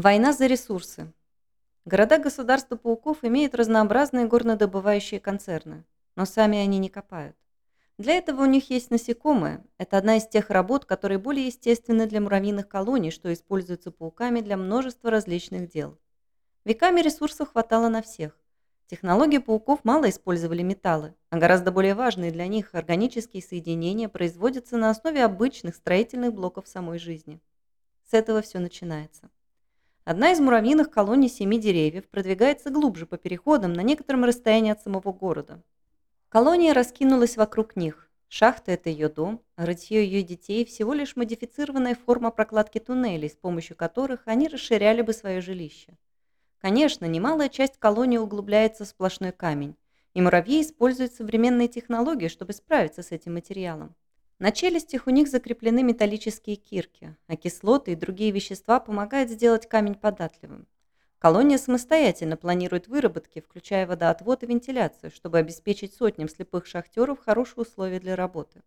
Война за ресурсы. Города-государства пауков имеют разнообразные горнодобывающие концерны, но сами они не копают. Для этого у них есть насекомые. Это одна из тех работ, которые более естественны для муравьиных колоний, что используются пауками для множества различных дел. Веками ресурсов хватало на всех. Технологии пауков мало использовали металлы, а гораздо более важные для них органические соединения производятся на основе обычных строительных блоков самой жизни. С этого все начинается. Одна из муравьиных колоний семи деревьев продвигается глубже по переходам на некотором расстоянии от самого города. Колония раскинулась вокруг них. Шахта – это ее дом, а рытье ее детей – всего лишь модифицированная форма прокладки туннелей, с помощью которых они расширяли бы свое жилище. Конечно, немалая часть колонии углубляется в сплошной камень, и муравьи используют современные технологии, чтобы справиться с этим материалом. На челюстях у них закреплены металлические кирки, а кислоты и другие вещества помогают сделать камень податливым. Колония самостоятельно планирует выработки, включая водоотвод и вентиляцию, чтобы обеспечить сотням слепых шахтеров хорошие условия для работы.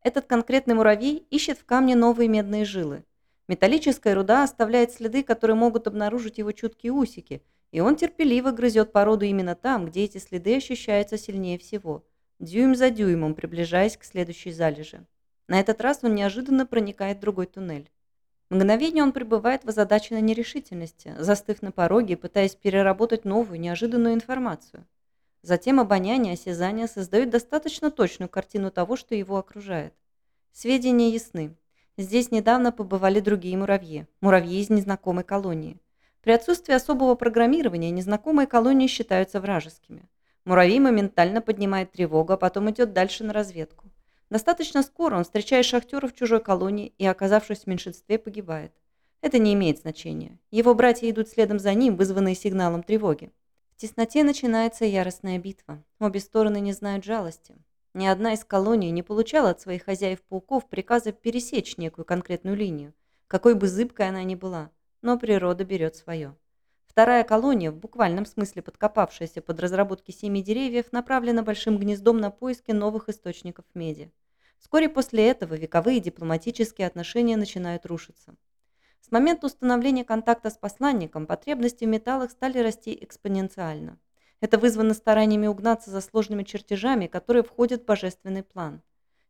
Этот конкретный муравей ищет в камне новые медные жилы. Металлическая руда оставляет следы, которые могут обнаружить его чуткие усики, и он терпеливо грызет породу именно там, где эти следы ощущаются сильнее всего – дюйм за дюймом приближаясь к следующей залеже. На этот раз он неожиданно проникает в другой туннель. Мгновение он пребывает в озадаченной нерешительности, застыв на пороге и пытаясь переработать новую, неожиданную информацию. Затем обоняние осязание создают достаточно точную картину того, что его окружает. Сведения ясны. Здесь недавно побывали другие муравьи, муравьи из незнакомой колонии. При отсутствии особого программирования незнакомые колонии считаются вражескими. Муравей моментально поднимает тревогу, а потом идет дальше на разведку. Достаточно скоро он встречает шахтеров в чужой колонии и, оказавшись в меньшинстве, погибает. Это не имеет значения. Его братья идут следом за ним, вызванные сигналом тревоги. В тесноте начинается яростная битва. Обе стороны не знают жалости. Ни одна из колоний не получала от своих хозяев-пауков приказа пересечь некую конкретную линию, какой бы зыбкой она ни была, но природа берет свое. Вторая колония, в буквальном смысле подкопавшаяся под разработки семи деревьев, направлена большим гнездом на поиски новых источников меди. Вскоре после этого вековые дипломатические отношения начинают рушиться. С момента установления контакта с посланником потребности в металлах стали расти экспоненциально. Это вызвано стараниями угнаться за сложными чертежами, которые входят в божественный план.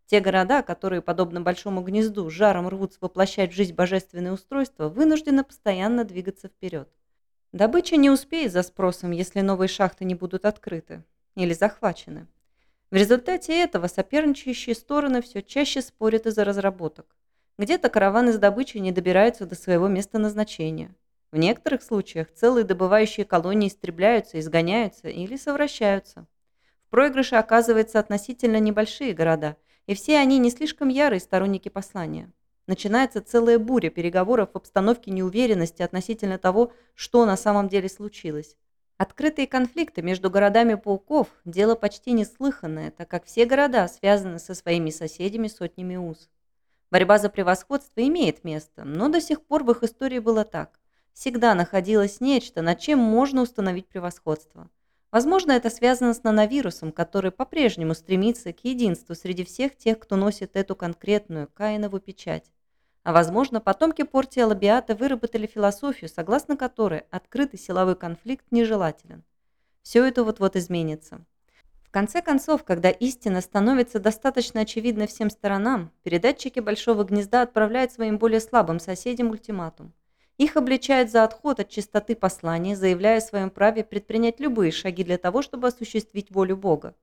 Те города, которые, подобно большому гнезду, жаром рвутся воплощать в жизнь божественные устройства, вынуждены постоянно двигаться вперед. Добыча не успеет за спросом, если новые шахты не будут открыты или захвачены. В результате этого соперничающие стороны все чаще спорят из-за разработок. Где-то караваны с добычей не добираются до своего места назначения. В некоторых случаях целые добывающие колонии истребляются, изгоняются или совращаются. В проигрыше оказываются относительно небольшие города, и все они не слишком ярые сторонники послания. Начинается целая буря переговоров в обстановке неуверенности относительно того, что на самом деле случилось. Открытые конфликты между городами пауков – дело почти неслыханное, так как все города связаны со своими соседями сотнями уз. Борьба за превосходство имеет место, но до сих пор в их истории было так. Всегда находилось нечто, над чем можно установить превосходство. Возможно, это связано с нановирусом, который по-прежнему стремится к единству среди всех тех, кто носит эту конкретную Каинову печать. А возможно, потомки Портия Лабиата выработали философию, согласно которой открытый силовой конфликт нежелателен. Все это вот-вот изменится. В конце концов, когда истина становится достаточно очевидной всем сторонам, передатчики Большого Гнезда отправляют своим более слабым соседям ультиматум. Их обличают за отход от чистоты послания, заявляя о своем праве предпринять любые шаги для того, чтобы осуществить волю Бога.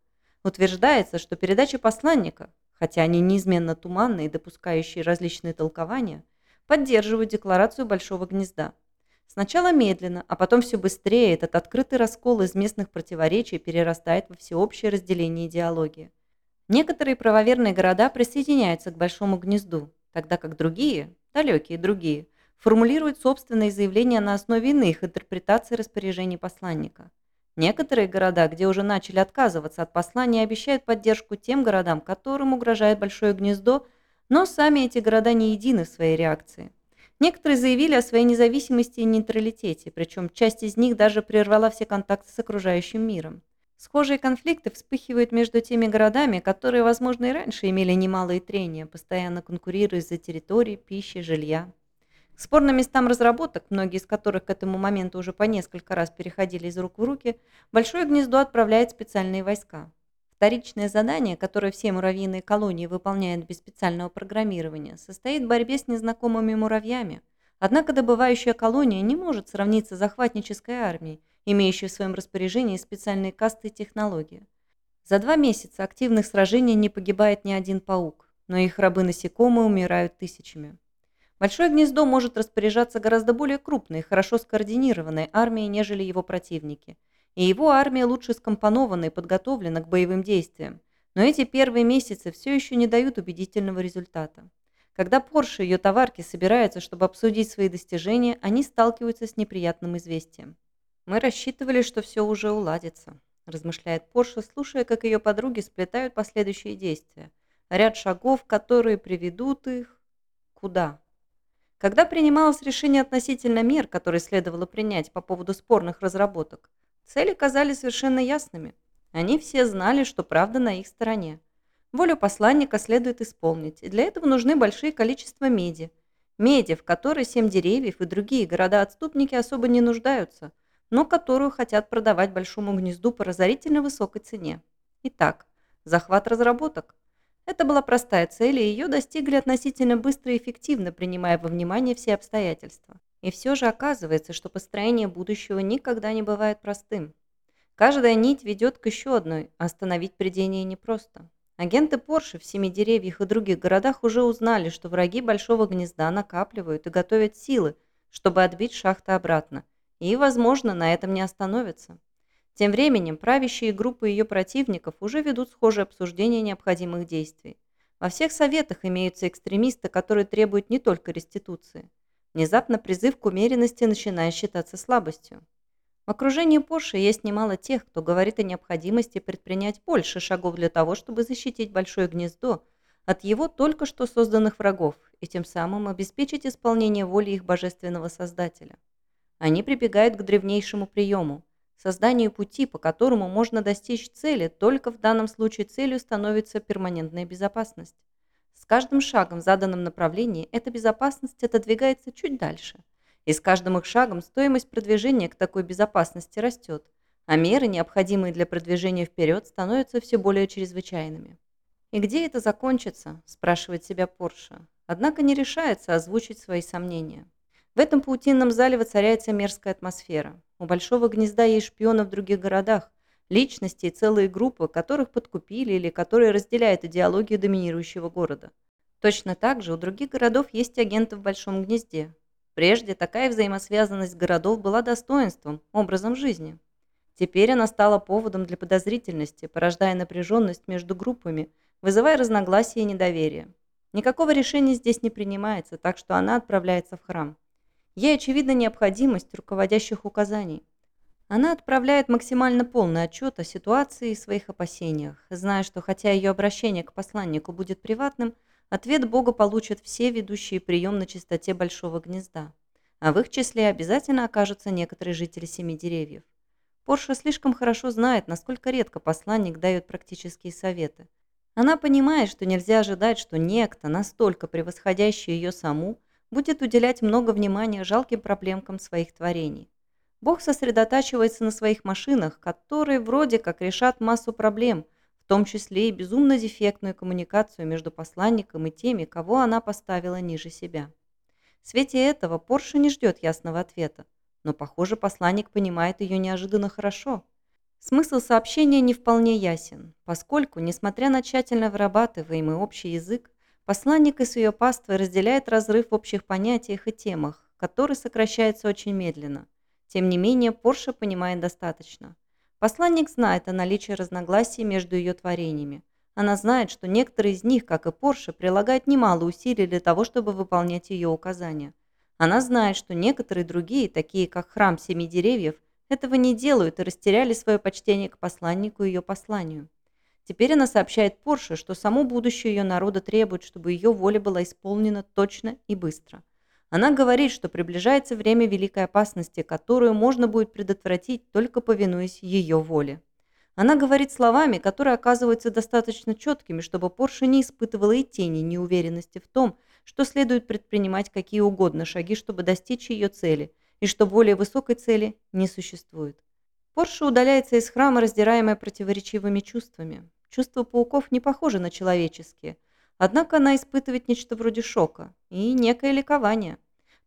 Утверждается, что передача посланника, хотя они неизменно туманные и допускающие различные толкования, поддерживают декларацию Большого Гнезда. Сначала медленно, а потом все быстрее этот открытый раскол из местных противоречий перерастает во всеобщее разделение идеологии. Некоторые правоверные города присоединяются к Большому Гнезду, тогда как другие, далекие другие, формулируют собственные заявления на основе иных интерпретаций распоряжений посланника. Некоторые города, где уже начали отказываться от послания, обещают поддержку тем городам, которым угрожает большое гнездо, но сами эти города не едины в своей реакции. Некоторые заявили о своей независимости и нейтралитете, причем часть из них даже прервала все контакты с окружающим миром. Схожие конфликты вспыхивают между теми городами, которые, возможно, и раньше имели немалые трения, постоянно конкурируя за территории, пищи, жилья К спорным местам разработок, многие из которых к этому моменту уже по несколько раз переходили из рук в руки, Большое гнездо отправляет специальные войска. Вторичное задание, которое все муравьиные колонии выполняют без специального программирования, состоит в борьбе с незнакомыми муравьями. Однако добывающая колония не может сравниться с захватнической армией, имеющей в своем распоряжении специальные касты и технологии. За два месяца активных сражений не погибает ни один паук, но их рабы-насекомые умирают тысячами. Большое гнездо может распоряжаться гораздо более крупной хорошо скоординированной армией, нежели его противники – и его армия лучше скомпонована и подготовлена к боевым действиям. Но эти первые месяцы все еще не дают убедительного результата. Когда Порше и ее товарки собираются, чтобы обсудить свои достижения, они сталкиваются с неприятным известием. «Мы рассчитывали, что все уже уладится», – размышляет Порше, слушая, как ее подруги сплетают последующие действия. Ряд шагов, которые приведут их... Куда? Когда принималось решение относительно мер, которые следовало принять по поводу спорных разработок, Цели казались совершенно ясными. Они все знали, что правда на их стороне. Волю посланника следует исполнить, и для этого нужны большие количества меди. Меди, в которой семь деревьев и другие города-отступники особо не нуждаются, но которую хотят продавать большому гнезду по разорительно высокой цене. Итак, захват разработок. Это была простая цель, и ее достигли относительно быстро и эффективно, принимая во внимание все обстоятельства. И все же оказывается, что построение будущего никогда не бывает простым. Каждая нить ведет к еще одной, остановить придение непросто. Агенты Порше в Семи Деревьях и других городах уже узнали, что враги Большого Гнезда накапливают и готовят силы, чтобы отбить шахты обратно. И, возможно, на этом не остановятся. Тем временем правящие группы ее противников уже ведут схожее обсуждение необходимых действий. Во всех советах имеются экстремисты, которые требуют не только реституции. Внезапно призыв к умеренности начинает считаться слабостью. В окружении Порше есть немало тех, кто говорит о необходимости предпринять больше шагов для того, чтобы защитить большое гнездо от его только что созданных врагов и тем самым обеспечить исполнение воли их божественного Создателя. Они прибегают к древнейшему приему – созданию пути, по которому можно достичь цели, только в данном случае целью становится перманентная безопасность. С каждым шагом в заданном направлении эта безопасность отодвигается чуть дальше. И с каждым их шагом стоимость продвижения к такой безопасности растет, а меры, необходимые для продвижения вперед, становятся все более чрезвычайными. «И где это закончится?» – спрашивает себя Порша. Однако не решается озвучить свои сомнения. В этом паутинном зале воцаряется мерзкая атмосфера. У Большого гнезда есть шпионы в других городах, личности и целые группы, которых подкупили или которые разделяют идеологию доминирующего города. Точно так же у других городов есть агенты в Большом гнезде. Прежде такая взаимосвязанность городов была достоинством, образом жизни. Теперь она стала поводом для подозрительности, порождая напряженность между группами, вызывая разногласия и недоверие. Никакого решения здесь не принимается, так что она отправляется в храм. Ей очевидна необходимость руководящих указаний. Она отправляет максимально полный отчет о ситуации и своих опасениях, зная, что хотя ее обращение к посланнику будет приватным, ответ Бога получат все ведущие прием на чистоте Большого Гнезда. А в их числе обязательно окажутся некоторые жители Семи Деревьев. Порша слишком хорошо знает, насколько редко посланник дает практические советы. Она понимает, что нельзя ожидать, что некто, настолько превосходящий ее саму, будет уделять много внимания жалким проблемкам своих творений. Бог сосредотачивается на своих машинах, которые вроде как решат массу проблем, в том числе и безумно дефектную коммуникацию между посланником и теми, кого она поставила ниже себя. В свете этого Порше не ждет ясного ответа, но, похоже, посланник понимает ее неожиданно хорошо. Смысл сообщения не вполне ясен, поскольку, несмотря на тщательно вырабатываемый общий язык, посланник и ее паствой разделяет разрыв в общих понятиях и темах, который сокращается очень медленно – тем не менее, Порша понимает достаточно. Посланник знает о наличии разногласий между ее творениями. Она знает, что некоторые из них, как и Порше, прилагают немало усилий для того, чтобы выполнять ее указания. Она знает, что некоторые другие, такие как храм Семи Деревьев, этого не делают и растеряли свое почтение к посланнику и ее посланию. Теперь она сообщает Порше, что само будущее ее народа требует, чтобы ее воля была исполнена точно и быстро. Она говорит, что приближается время великой опасности, которую можно будет предотвратить, только повинуясь ее воле. Она говорит словами, которые оказываются достаточно четкими, чтобы Порше не испытывала и тени неуверенности в том, что следует предпринимать какие угодно шаги, чтобы достичь ее цели, и что более высокой цели не существует. Порша удаляется из храма, раздираемая противоречивыми чувствами. Чувства пауков не похожи на человеческие, однако она испытывает нечто вроде шока и некое ликование.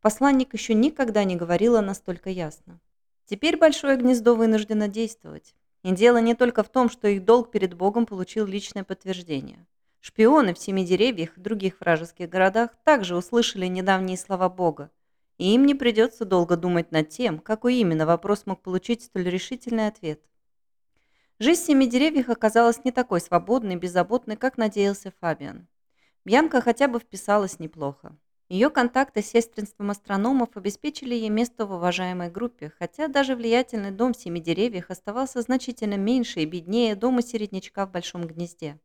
Посланник еще никогда не говорила настолько ясно. Теперь Большое Гнездо вынуждено действовать. И дело не только в том, что их долг перед Богом получил личное подтверждение. Шпионы в Семи Деревьях и других вражеских городах также услышали недавние слова Бога, и им не придется долго думать над тем, какой именно вопрос мог получить столь решительный ответ. Жизнь в Семи Деревьях оказалась не такой свободной и беззаботной, как надеялся Фабиан. Бьянка хотя бы вписалась неплохо. Ее контакты с сестринством астрономов обеспечили ей место в уважаемой группе, хотя даже влиятельный дом в Семи Деревьях оставался значительно меньше и беднее дома середнячка в Большом Гнезде.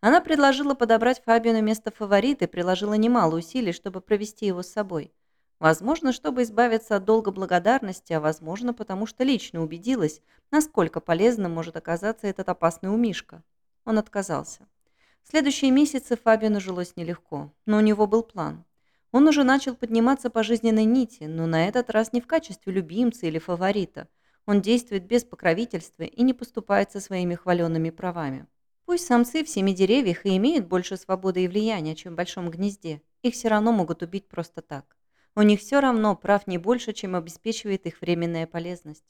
Она предложила подобрать Фабиону место фаворита и приложила немало усилий, чтобы провести его с собой. Возможно, чтобы избавиться от долга благодарности, а возможно, потому что лично убедилась, насколько полезным может оказаться этот опасный умишка. Он отказался. В следующие месяцы Фабиону жилось нелегко, но у него был план. Он уже начал подниматься по жизненной нити, но на этот раз не в качестве любимца или фаворита. Он действует без покровительства и не поступает со своими хваленными правами. Пусть самцы в семи деревьях и имеют больше свободы и влияния, чем в большом гнезде, их все равно могут убить просто так. У них все равно прав не больше, чем обеспечивает их временная полезность.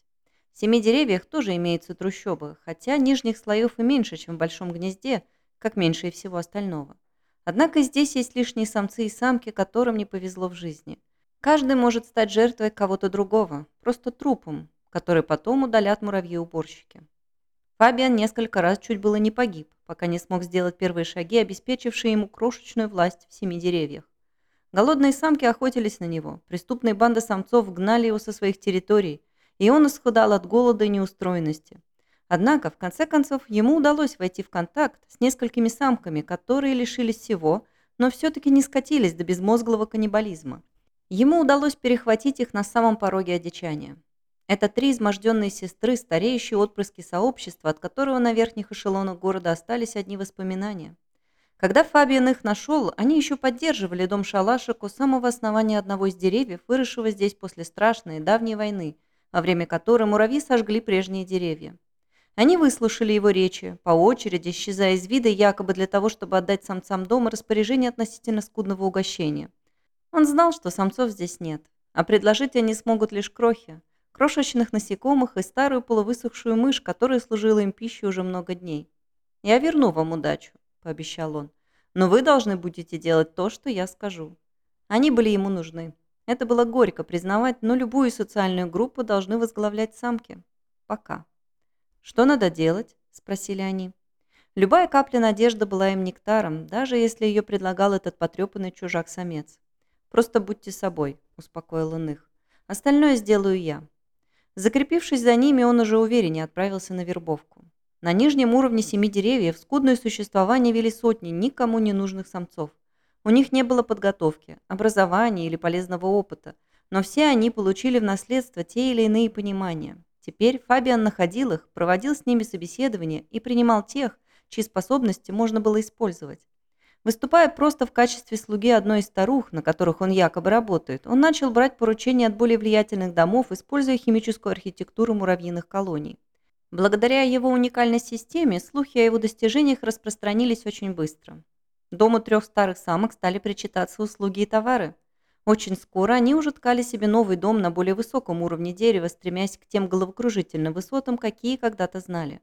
В семи деревьях тоже имеются трущобы, хотя нижних слоев и меньше, чем в большом гнезде, как меньше и всего остального. Однако здесь есть лишние самцы и самки, которым не повезло в жизни. Каждый может стать жертвой кого-то другого, просто трупом, который потом удалят муравьи-уборщики. Фабиан несколько раз чуть было не погиб, пока не смог сделать первые шаги, обеспечившие ему крошечную власть в семи деревьях. Голодные самки охотились на него, преступные банды самцов гнали его со своих территорий, и он исхудал от голода и неустроенности. Однако, в конце концов, ему удалось войти в контакт с несколькими самками, которые лишились всего, но все-таки не скатились до безмозглого каннибализма. Ему удалось перехватить их на самом пороге одичания. Это три изможденные сестры, стареющие отпрыски сообщества, от которого на верхних эшелонах города остались одни воспоминания. Когда Фабиан их нашел, они еще поддерживали дом Шалашек у самого основания одного из деревьев, выросшего здесь после страшной давней войны, во время которой муравьи сожгли прежние деревья. Они выслушали его речи, по очереди, исчезая из вида, якобы для того, чтобы отдать самцам дома распоряжение относительно скудного угощения. Он знал, что самцов здесь нет, а предложить они смогут лишь крохи, крошечных насекомых и старую полувысохшую мышь, которая служила им пищей уже много дней. «Я верну вам удачу», – пообещал он, – «но вы должны будете делать то, что я скажу». Они были ему нужны. Это было горько признавать, но любую социальную группу должны возглавлять самки. Пока. «Что надо делать?» – спросили они. Любая капля надежды была им нектаром, даже если ее предлагал этот потрепанный чужак-самец. «Просто будьте собой», – успокоил он их. «Остальное сделаю я». Закрепившись за ними, он уже увереннее отправился на вербовку. На нижнем уровне семи деревьев скудное существование вели сотни никому не нужных самцов. У них не было подготовки, образования или полезного опыта, но все они получили в наследство те или иные понимания. Теперь Фабиан находил их, проводил с ними собеседование и принимал тех, чьи способности можно было использовать. Выступая просто в качестве слуги одной из старух, на которых он якобы работает, он начал брать поручения от более влиятельных домов, используя химическую архитектуру муравьиных колоний. Благодаря его уникальной системе, слухи о его достижениях распространились очень быстро. Дому трех старых самок стали причитаться услуги и товары. Очень скоро они уже ткали себе новый дом на более высоком уровне дерева, стремясь к тем головокружительным высотам, какие когда-то знали.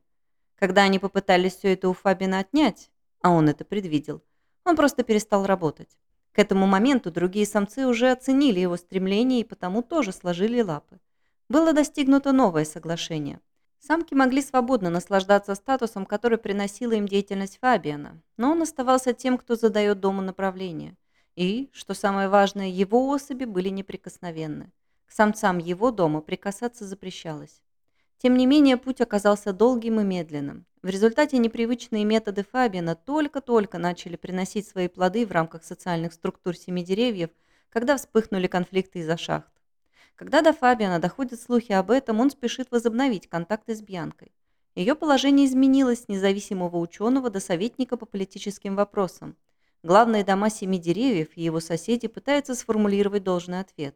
Когда они попытались все это у Фабина отнять, а он это предвидел, он просто перестал работать. К этому моменту другие самцы уже оценили его стремление и потому тоже сложили лапы. Было достигнуто новое соглашение. Самки могли свободно наслаждаться статусом, который приносила им деятельность Фабиана, но он оставался тем, кто задает дому направление. И, что самое важное, его особи были неприкосновенны. К самцам его дома прикасаться запрещалось. Тем не менее, путь оказался долгим и медленным. В результате непривычные методы Фабиана только-только начали приносить свои плоды в рамках социальных структур семи деревьев, когда вспыхнули конфликты из-за шахт. Когда до Фабиана доходят слухи об этом, он спешит возобновить контакты с Бьянкой. Ее положение изменилось с независимого ученого до советника по политическим вопросам – главные дома семи деревьев и его соседи пытаются сформулировать должный ответ.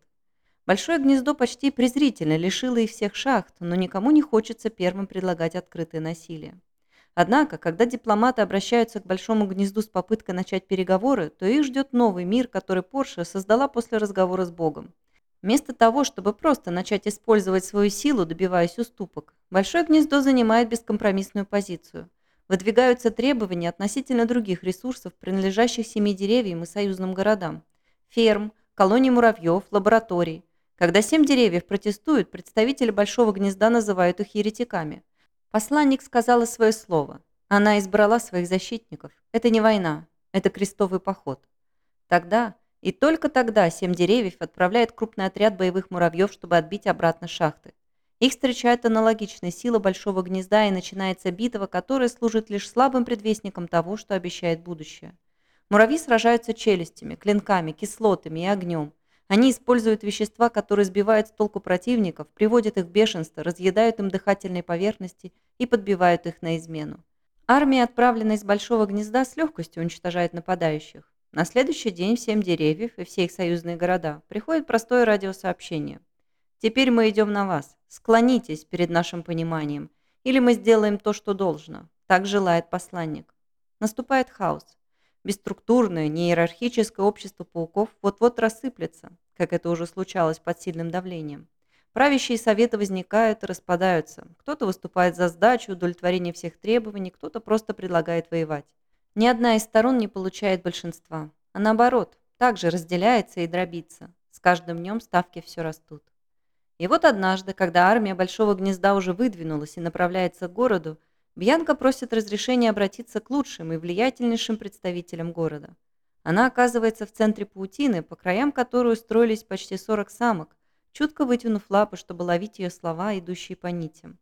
Большое гнездо почти презрительно лишило их всех шахт, но никому не хочется первым предлагать открытое насилие. Однако, когда дипломаты обращаются к Большому гнезду с попыткой начать переговоры, то их ждет новый мир, который Порше создала после разговора с Богом. Вместо того, чтобы просто начать использовать свою силу, добиваясь уступок, Большое гнездо занимает бескомпромиссную позицию. Выдвигаются требования относительно других ресурсов, принадлежащих семи деревьям и союзным городам. Ферм, колоний муравьев, лабораторий. Когда семь деревьев протестуют, представители Большого гнезда называют их еретиками – Посланник сказала свое слово. Она избрала своих защитников. Это не война, это крестовый поход. Тогда и только тогда семь деревьев отправляет крупный отряд боевых муравьев, чтобы отбить обратно шахты. Их встречает аналогичная сила большого гнезда и начинается битва, которая служит лишь слабым предвестником того, что обещает будущее. Муравьи сражаются челюстями, клинками, кислотами и огнем. Они используют вещества, которые сбивают с толку противников, приводят их в бешенство, разъедают им дыхательные поверхности и подбивают их на измену. Армия, отправленная из Большого гнезда, с легкостью уничтожает нападающих. На следующий день всем деревьев и все их союзные города приходит простое радиосообщение. «Теперь мы идем на вас. Склонитесь перед нашим пониманием, или мы сделаем то, что должно». Так желает посланник. Наступает хаос. Бесструктурное, неиерархическое общество пауков вот-вот рассыплется, как это уже случалось под сильным давлением. Правящие советы возникают и распадаются. Кто-то выступает за сдачу, удовлетворение всех требований, кто-то просто предлагает воевать. Ни одна из сторон не получает большинства, а наоборот, также разделяется и дробится. С каждым днем ставки все растут. И вот однажды, когда армия Большого Гнезда уже выдвинулась и направляется к городу, Бьянка просит разрешения обратиться к лучшим и влиятельнейшим представителям города. Она оказывается в центре паутины, по краям которой устроились почти 40 самок, чутко вытянув лапы, чтобы ловить ее слова, идущие по нитям.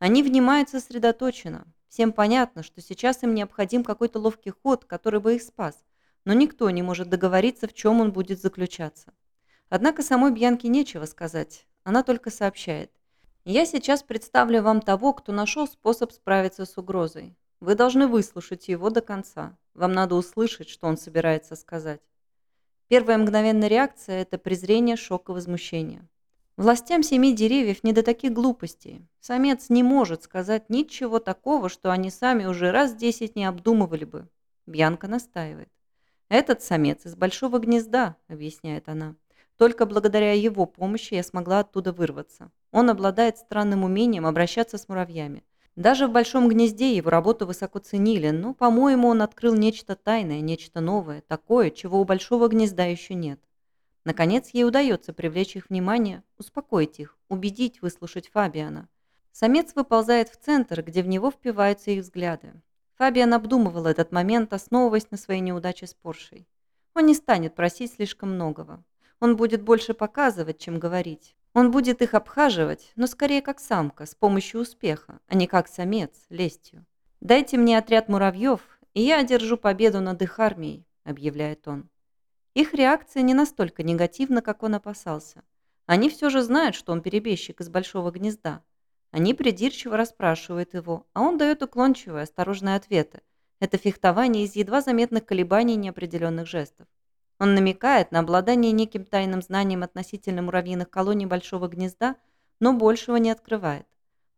Они внимают сосредоточенно. Всем понятно, что сейчас им необходим какой-то ловкий ход, который бы их спас, но никто не может договориться, в чем он будет заключаться. Однако самой Бьянке нечего сказать. Она только сообщает – я сейчас представлю вам того, кто нашел способ справиться с угрозой. Вы должны выслушать его до конца. Вам надо услышать, что он собирается сказать. Первая мгновенная реакция – это презрение, шок и возмущение. Властям семи деревьев не до таких глупостей. Самец не может сказать ничего такого, что они сами уже раз десять не обдумывали бы. Бьянка настаивает. «Этот самец из большого гнезда», – объясняет она. Только благодаря его помощи я смогла оттуда вырваться. Он обладает странным умением обращаться с муравьями. Даже в большом гнезде его работу высоко ценили, но, по-моему, он открыл нечто тайное, нечто новое, такое, чего у большого гнезда еще нет. Наконец, ей удается привлечь их внимание, успокоить их, убедить выслушать Фабиана. Самец выползает в центр, где в него впиваются их взгляды. Фабиан обдумывал этот момент, основываясь на своей неудаче с Поршей. Он не станет просить слишком многого. Он будет больше показывать, чем говорить. Он будет их обхаживать, но скорее как самка, с помощью успеха, а не как самец, лестью. «Дайте мне отряд муравьев, и я одержу победу над их армией», – объявляет он. Их реакция не настолько негативна, как он опасался. Они все же знают, что он перебежчик из большого гнезда. Они придирчиво расспрашивают его, а он дает уклончивые, осторожные ответы. Это фехтование из едва заметных колебаний неопределенных жестов. Он намекает на обладание неким тайным знанием относительно муравьиных колоний Большого гнезда, но большего не открывает.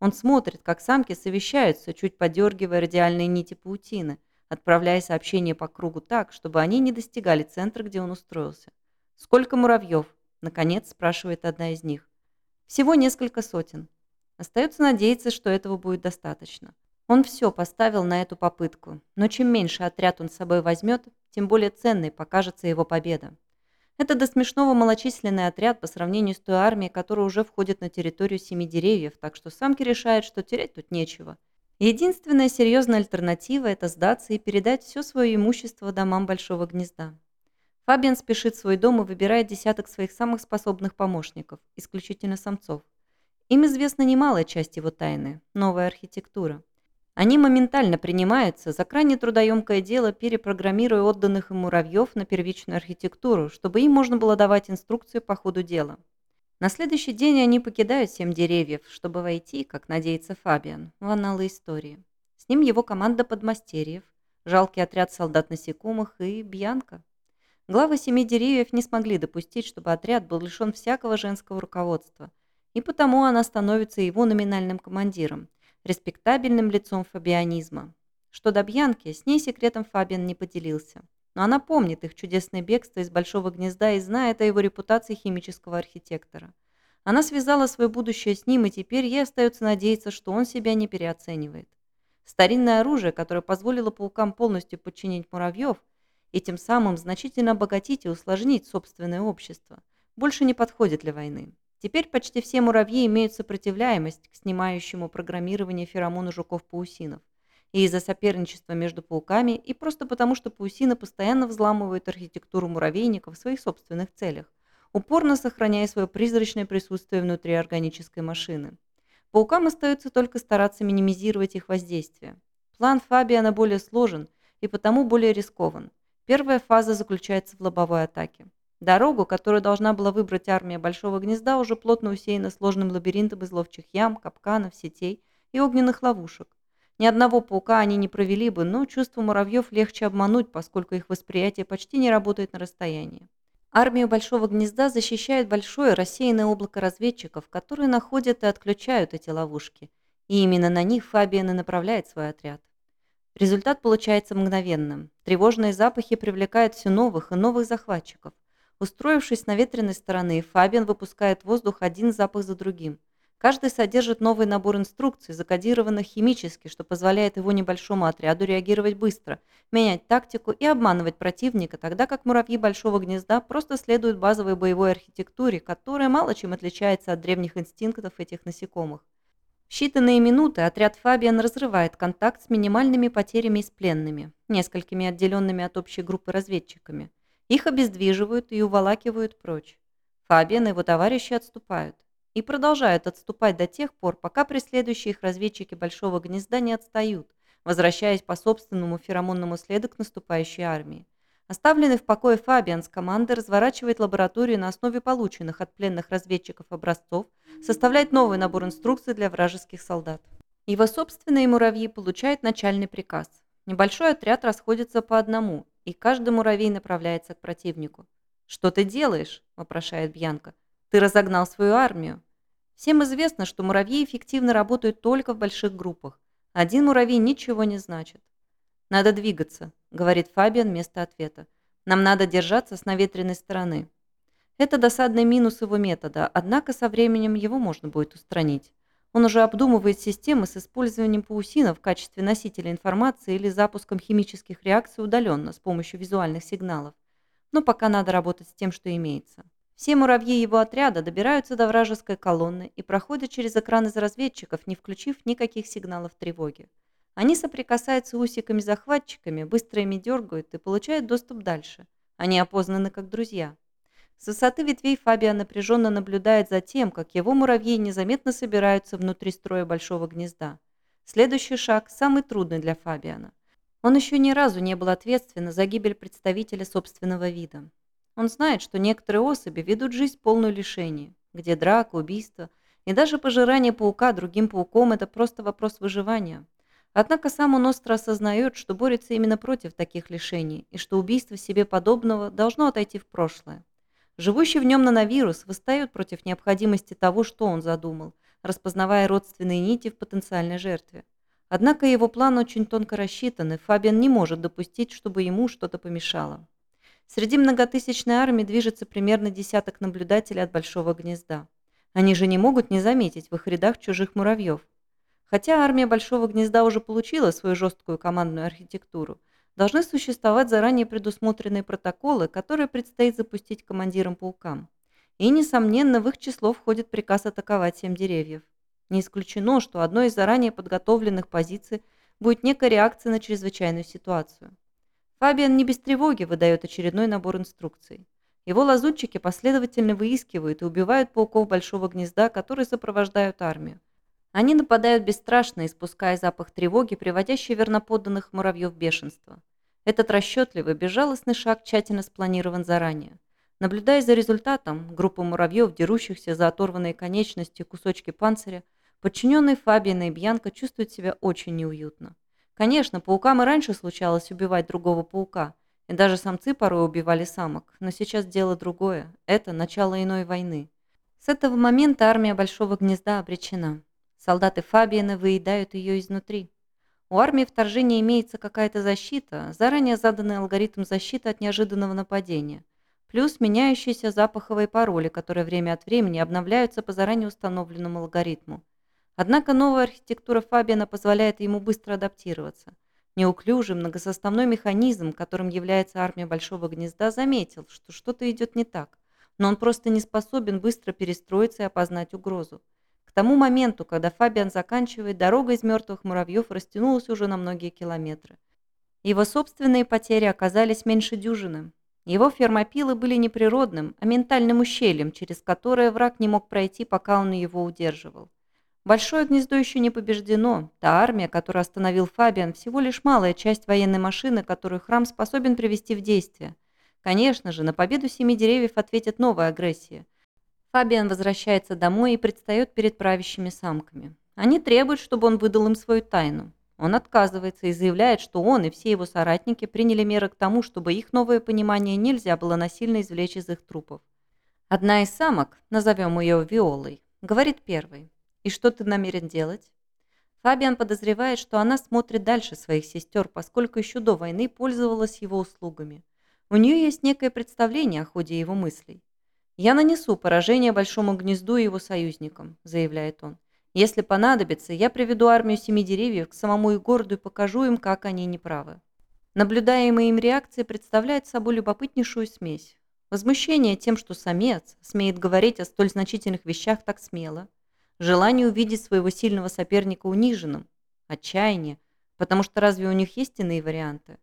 Он смотрит, как самки совещаются, чуть подергивая радиальные нити паутины, отправляя сообщения по кругу так, чтобы они не достигали центра, где он устроился. «Сколько муравьев?» – наконец спрашивает одна из них. «Всего несколько сотен. Остается надеяться, что этого будет достаточно. Он все поставил на эту попытку, но чем меньше отряд он с собой возьмет, тем более ценной покажется его победа. Это до смешного малочисленный отряд по сравнению с той армией, которая уже входит на территорию Семи Деревьев, так что самки решают, что терять тут нечего. Единственная серьезная альтернатива – это сдаться и передать все свое имущество домам Большого Гнезда. Фабиан спешит в свой дом и выбирает десяток своих самых способных помощников, исключительно самцов. Им известна немалая часть его тайны – новая архитектура. Они моментально принимаются за крайне трудоемкое дело, перепрограммируя отданных им муравьев на первичную архитектуру, чтобы им можно было давать инструкции по ходу дела. На следующий день они покидают семь деревьев, чтобы войти, как надеется Фабиан, в анналы истории. С ним его команда подмастерьев, жалкий отряд солдат-насекомых и Бьянка. Главы семи деревьев не смогли допустить, чтобы отряд был лишен всякого женского руководства, и потому она становится его номинальным командиром, респектабельным лицом фабианизма. Что до Бьянки, с ней секретом Фабиан не поделился. Но она помнит их чудесное бегство из Большого гнезда и знает о его репутации химического архитектора. Она связала свое будущее с ним, и теперь ей остается надеяться, что он себя не переоценивает. Старинное оружие, которое позволило паукам полностью подчинить муравьев и тем самым значительно обогатить и усложнить собственное общество, больше не подходит для войны. Теперь почти все муравьи имеют сопротивляемость к снимающему программированию феромону жуков-паусинов. И из-за соперничества между пауками, и просто потому, что паусины постоянно взламывают архитектуру муравейников в своих собственных целях, упорно сохраняя свое призрачное присутствие внутри органической машины. Паукам остается только стараться минимизировать их воздействие. План Фабиана более сложен и потому более рискован. Первая фаза заключается в лобовой атаке. Дорогу, которую должна была выбрать армия Большого Гнезда, уже плотно усеяна сложным лабиринтом из ловчих ям, капканов, сетей и огненных ловушек. Ни одного паука они не провели бы, но чувство муравьев легче обмануть, поскольку их восприятие почти не работает на расстоянии. Армию Большого Гнезда защищает большое рассеянное облако разведчиков, которые находят и отключают эти ловушки. И именно на них Фабиан и направляет свой отряд. Результат получается мгновенным. Тревожные запахи привлекают все новых и новых захватчиков. Устроившись на ветреной стороне, Фабиан выпускает воздух один запах за другим. Каждый содержит новый набор инструкций, закодированных химически, что позволяет его небольшому отряду реагировать быстро, менять тактику и обманывать противника, тогда как муравьи большого гнезда просто следуют базовой боевой архитектуре, которая мало чем отличается от древних инстинктов этих насекомых. В считанные минуты отряд Фабиан разрывает контакт с минимальными потерями и с пленными, несколькими отделенными от общей группы разведчиками. Их обездвиживают и уволакивают прочь. Фабиан и его товарищи отступают. И продолжают отступать до тех пор, пока преследующие их разведчики Большого Гнезда не отстают, возвращаясь по собственному феромонному следу к наступающей армии. Оставленный в покое Фабиан с командой разворачивает лабораторию на основе полученных от пленных разведчиков образцов, составляет новый набор инструкций для вражеских солдат. Его собственные муравьи получают начальный приказ. Небольшой отряд расходится по одному, и каждый муравей направляется к противнику. «Что ты делаешь?» – вопрошает Бьянка. «Ты разогнал свою армию». Всем известно, что муравьи эффективно работают только в больших группах. Один муравей ничего не значит. «Надо двигаться», – говорит Фабиан вместо ответа. «Нам надо держаться с наветренной стороны». Это досадный минус его метода, однако со временем его можно будет устранить. Он уже обдумывает системы с использованием паусина в качестве носителя информации или запуском химических реакций удаленно с помощью визуальных сигналов. Но пока надо работать с тем, что имеется. Все муравьи его отряда добираются до вражеской колонны и проходят через экран из разведчиков, не включив никаких сигналов тревоги. Они соприкасаются усиками захватчиками, быстро ими дергают и получают доступ дальше. Они опознаны как друзья. С высоты ветвей Фабиа напряженно наблюдает за тем, как его муравьи незаметно собираются внутри строя большого гнезда. Следующий шаг самый трудный для Фабиана. Он еще ни разу не был ответственен за гибель представителя собственного вида. Он знает, что некоторые особи ведут жизнь полную лишений, где драка, убийство и даже пожирание паука другим пауком – это просто вопрос выживания. Однако сам он остро осознает, что борется именно против таких лишений и что убийство себе подобного должно отойти в прошлое. Живущий в нем нановирус восстает против необходимости того, что он задумал, распознавая родственные нити в потенциальной жертве. Однако его план очень тонко рассчитан, и Фабиан не может допустить, чтобы ему что-то помешало. Среди многотысячной армии движется примерно десяток наблюдателей от Большого Гнезда. Они же не могут не заметить в их рядах чужих муравьев. Хотя армия Большого Гнезда уже получила свою жесткую командную архитектуру, должны существовать заранее предусмотренные протоколы, которые предстоит запустить командирам-паукам. И, несомненно, в их число входит приказ атаковать семь деревьев. Не исключено, что одной из заранее подготовленных позиций будет некая реакция на чрезвычайную ситуацию. Фабиан не без тревоги выдает очередной набор инструкций. Его лазутчики последовательно выискивают и убивают пауков большого гнезда, которые сопровождают армию. Они нападают бесстрашно, испуская запах тревоги, приводящий верноподданных муравьев в бешенство. Этот расчетливый, безжалостный шаг тщательно спланирован заранее. Наблюдая за результатом, группа муравьев, дерущихся за оторванные конечности и кусочки панциря, подчиненные Фабиана и Бьянка чувствуют себя очень неуютно. Конечно, паукам и раньше случалось убивать другого паука, и даже самцы порой убивали самок, но сейчас дело другое. Это начало иной войны. С этого момента армия Большого Гнезда обречена. Солдаты Фабиена выедают ее изнутри. У армии вторжения имеется какая-то защита, заранее заданный алгоритм защиты от неожиданного нападения, плюс меняющиеся запаховые пароли, которые время от времени обновляются по заранее установленному алгоритму. Однако новая архитектура Фабиана позволяет ему быстро адаптироваться. Неуклюжий многосоставной механизм, которым является армия Большого Гнезда, заметил, что что-то идет не так, но он просто не способен быстро перестроиться и опознать угрозу тому моменту, когда Фабиан заканчивает, дорога из мертвых муравьев растянулась уже на многие километры. Его собственные потери оказались меньше дюжины. Его фермопилы были не природным, а ментальным ущельем, через которое враг не мог пройти, пока он его удерживал. Большое гнездо еще не побеждено. Та армия, которую остановил Фабиан, всего лишь малая часть военной машины, которую храм способен привести в действие. Конечно же, на победу семи деревьев ответит новая агрессия – Фабиан возвращается домой и предстает перед правящими самками. Они требуют, чтобы он выдал им свою тайну. Он отказывается и заявляет, что он и все его соратники приняли меры к тому, чтобы их новое понимание нельзя было насильно извлечь из их трупов. Одна из самок, назовем ее Виолой, говорит первой. «И что ты намерен делать?» Фабиан подозревает, что она смотрит дальше своих сестер, поскольку еще до войны пользовалась его услугами. У нее есть некое представление о ходе его мыслей. «Я нанесу поражение Большому гнезду и его союзникам», – заявляет он. «Если понадобится, я приведу армию Семи Деревьев к самому Игорду и покажу им, как они неправы». Наблюдаемые им реакции представляют собой любопытнейшую смесь. Возмущение тем, что самец смеет говорить о столь значительных вещах так смело. Желание увидеть своего сильного соперника униженным. Отчаяние, потому что разве у них есть иные варианты?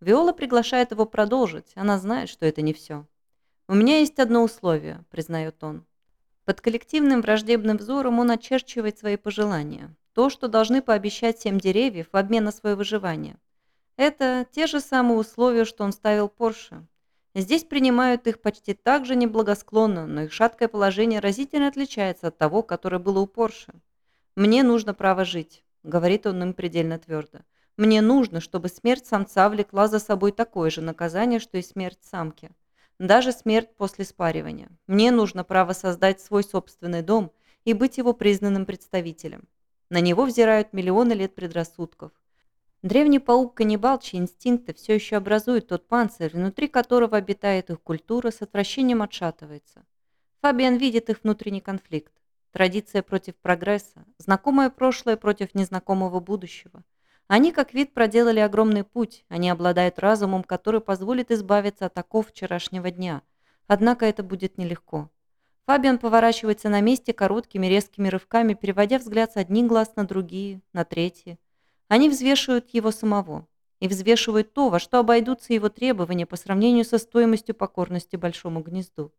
Виола приглашает его продолжить, она знает, что это не все. «У меня есть одно условие», – признает он. Под коллективным враждебным взором он очерчивает свои пожелания. То, что должны пообещать семь деревьев в обмен на свое выживание. Это те же самые условия, что он ставил Порше. Здесь принимают их почти так же неблагосклонно, но их шаткое положение разительно отличается от того, которое было у Порше. «Мне нужно право жить», – говорит он им предельно твердо. «Мне нужно, чтобы смерть самца влекла за собой такое же наказание, что и смерть самки даже смерть после спаривания. Мне нужно право создать свой собственный дом и быть его признанным представителем. На него взирают миллионы лет предрассудков. Древний паук-каннибал, чьи инстинкты все еще образуют тот панцирь, внутри которого обитает их культура, с отвращением отшатывается. Фабиан видит их внутренний конфликт. Традиция против прогресса, знакомое прошлое против незнакомого будущего – они, как вид, проделали огромный путь. Они обладают разумом, который позволит избавиться от оков вчерашнего дня. Однако это будет нелегко. Фабиан поворачивается на месте короткими резкими рывками, переводя взгляд с одних глаз на другие, на третьи. Они взвешивают его самого. И взвешивают то, во что обойдутся его требования по сравнению со стоимостью покорности Большому Гнезду.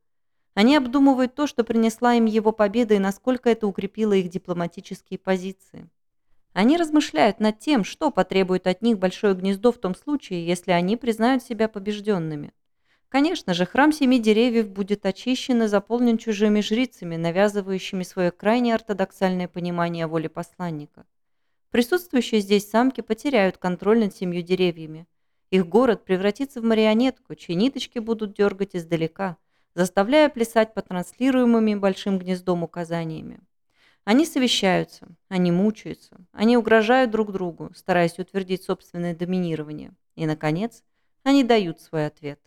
Они обдумывают то, что принесла им его победа и насколько это укрепило их дипломатические позиции. Они размышляют над тем, что потребует от них большое гнездо в том случае, если они признают себя побежденными. Конечно же, храм семи деревьев будет очищен и заполнен чужими жрицами, навязывающими свое крайне ортодоксальное понимание воли посланника. Присутствующие здесь самки потеряют контроль над семью деревьями. Их город превратится в марионетку, чьи ниточки будут дергать издалека, заставляя плясать по транслируемыми большим гнездом указаниями. Они совещаются, они мучаются, они угрожают друг другу, стараясь утвердить собственное доминирование. И, наконец, они дают свой ответ.